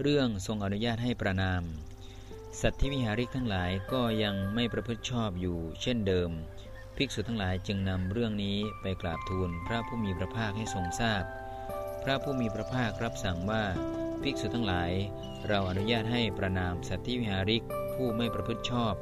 เรื่องทรงอนุญาตให้ประนาม สัตว์ที่วิหาริกทั้งหลายก็ยังไม่ประพฤติชอบอยู่ เช่นเดิม ภิกษุทั้งหลายจึงนำเรื่องนี้ไปกราบทูลพระผู้มีพระภาคให้ทรงทราบพพระผู้มีพระภาครับสั่งว่าภิกษุทั้งหลาย เราอนุญาตให้ประนามสัตว์ที่วิหาริกผู้ไม่ประพฤติชอบ